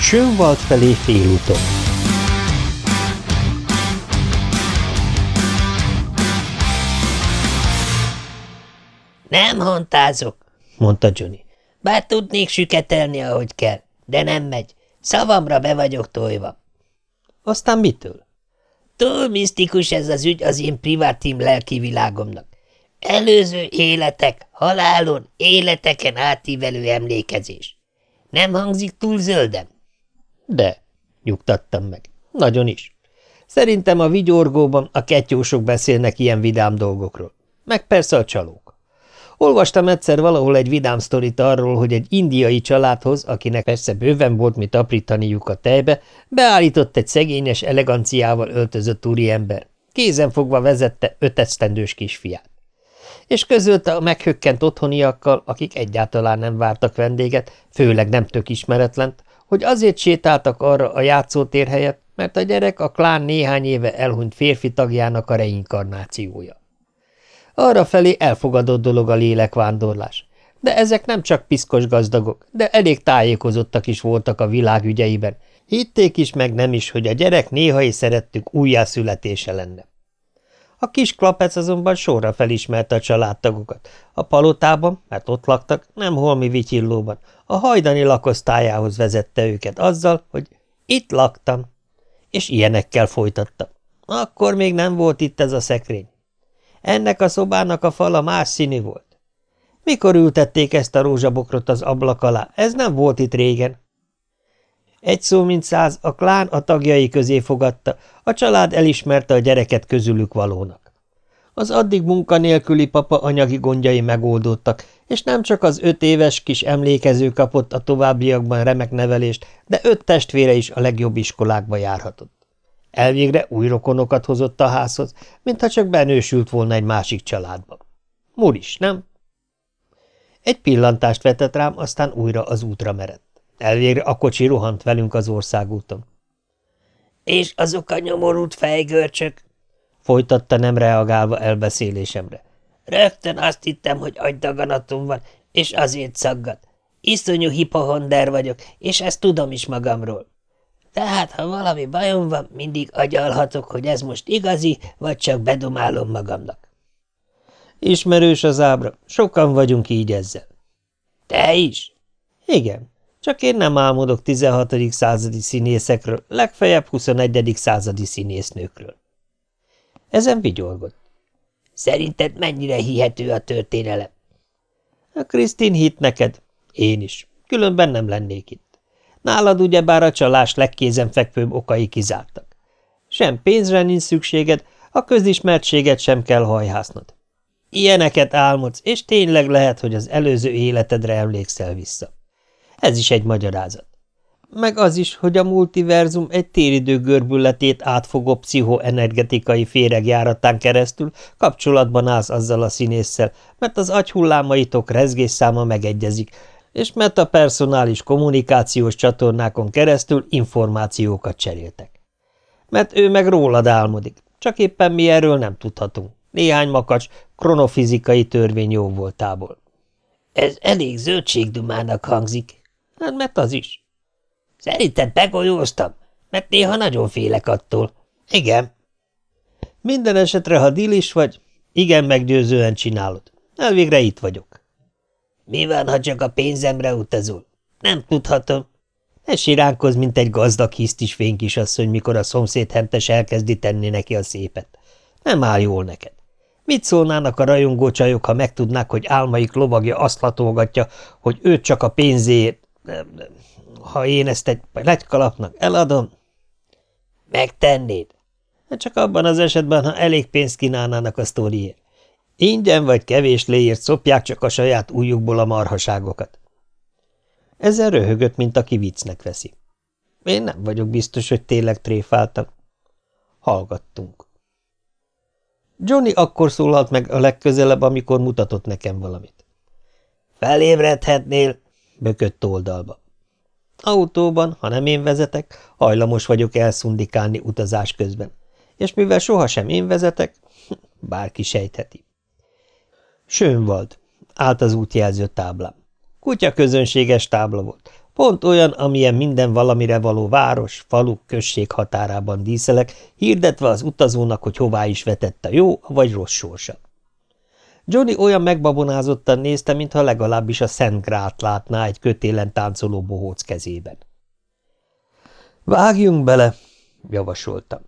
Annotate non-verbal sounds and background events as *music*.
Sönvald felé félúton Nem hontázok, mondta Johnny. Bár tudnék süketelni, ahogy kell, de nem megy. Szavamra be vagyok tojva. Aztán mitől? Túl misztikus ez az ügy az én privátim lelki világomnak. Előző életek, halálon, életeken átívelő emlékezés. Nem hangzik túl zölden? De, nyugtattam meg. Nagyon is. Szerintem a vigyorgóban a ketyósok beszélnek ilyen vidám dolgokról. Meg persze a csalók. Olvastam egyszer valahol egy vidám sztorit arról, hogy egy indiai családhoz, akinek persze bőven volt mit aprítaniuk a tejbe, beállított egy szegényes eleganciával öltözött úriember. Kézen fogva vezette ötesztendős kisfiát. És közölte a meghökkent otthoniakkal, akik egyáltalán nem vártak vendéget, főleg nem tök ismeretlent, hogy azért sétáltak arra a játszótér helyett, mert a gyerek a klán néhány éve elhunyt férfi tagjának a reinkarnációja. Arra felé elfogadott dolog a lélekvándorlás. De ezek nem csak piszkos gazdagok, de elég tájékozottak is voltak a világ ügyeiben. Hitték is meg nem is, hogy a gyerek néha is szerettük újjászületése lenne. A kis klapec azonban sorra felismerte a családtagokat. A palotában, mert ott laktak, nem holmi vityillóban, a hajdani lakosztályához vezette őket azzal, hogy itt laktam, és ilyenekkel folytatta. Akkor még nem volt itt ez a szekrény. Ennek a szobának a fala más színű volt. Mikor ültették ezt a rózsabokrot az ablak alá? Ez nem volt itt régen. Egy szó mint száz, a klán a tagjai közé fogadta, a család elismerte a gyereket közülük valónak. Az addig munkanélküli papa anyagi gondjai megoldódtak, és nem csak az öt éves kis emlékező kapott a továbbiakban remek nevelést, de öt testvére is a legjobb iskolákba járhatott. Elvégre új rokonokat hozott a házhoz, mintha csak benősült volna egy másik családba. Muris, nem? Egy pillantást vetett rám, aztán újra az útra merett. Elvégre a kocsi rohant velünk az országúton. – És azok a nyomorult fejgörcsök? – folytatta nem reagálva elbeszélésemre. – Rögtön azt hittem, hogy agydaganatom van, és azért szaggat. Iszonyú hipohonder vagyok, és ezt tudom is magamról. Tehát, ha valami bajom van, mindig agyalhatok, hogy ez most igazi, vagy csak bedomálom magamnak. Ismerős az ábra, sokan vagyunk így ezzel. Te is? Igen, csak én nem álmodok 16. századi színészekről, legfeljebb 21. századi színésznőkről. Ezen vigyorgott. Szerinted mennyire hihető a történelem? A Krisztin hit neked, én is, különben nem lennék itt. Nálad ugyebár a csalás legkézenfekvőbb okai kizártak. Sem pénzre nincs szükséged, a közismertséget sem kell hajhásznod. Ilyeneket álmodsz, és tényleg lehet, hogy az előző életedre emlékszel vissza. Ez is egy magyarázat. Meg az is, hogy a multiverzum egy téridő görbületét átfogó pszichoenergetikai féregjáratán keresztül kapcsolatban állsz azzal a színésszel, mert az agyhullámaitok rezgésszáma megegyezik, és metapersonális kommunikációs csatornákon keresztül információkat cseréltek. Mert ő meg rólad álmodik, csak éppen mi erről nem tudhatunk. Néhány makacs kronofizikai törvény jó voltából. Ez elég zöldségdumának hangzik. Hát, mert az is. Szerinted begolyóztam? Mert néha nagyon félek attól. Igen. Minden esetre, ha dilis vagy, igen meggyőzően csinálod. Elvégre itt vagyok. Mi van, ha csak a pénzemre utazol? Nem tudhatom. Ne siránkozz, mint egy gazdag hisztis fénykisasszony, mikor a szomszéd hentes elkezdi tenni neki a szépet. Nem áll jól neked. Mit szólnának a rajongó ha megtudnák, hogy álmaik lovagja azt latolgatja, hogy őt csak a pénzéért... Ha én ezt egy legykalapnak eladom... Megtennéd? Hát csak abban az esetben, ha elég pénzt kínálnának a sztoriért. Ingyen vagy kevés léért szopják csak a saját újjukból a marhaságokat. Ezzel röhögött, mint aki viccnek veszi. Én nem vagyok biztos, hogy tényleg tréfáltam. Hallgattunk. Johnny akkor szólalt meg a legközelebb, amikor mutatott nekem valamit. Felébredhetnél, bökött oldalba. Autóban, ha nem én vezetek, hajlamos vagyok elszundikálni utazás közben, és mivel sohasem én vezetek, *laughs* bárki sejtheti. Sönvald. Állt az útjelző táblám. Kutya közönséges tábla volt. Pont olyan, amilyen minden valamire való város, falu, község határában díszelek, hirdetve az utazónak, hogy hová is vetett a jó vagy rossz sorsa. Johnny olyan megbabonázottan nézte, mintha legalábbis a Szent Grát látná egy kötélen táncoló bohóc kezében. – Vágjunk bele! – javasoltam.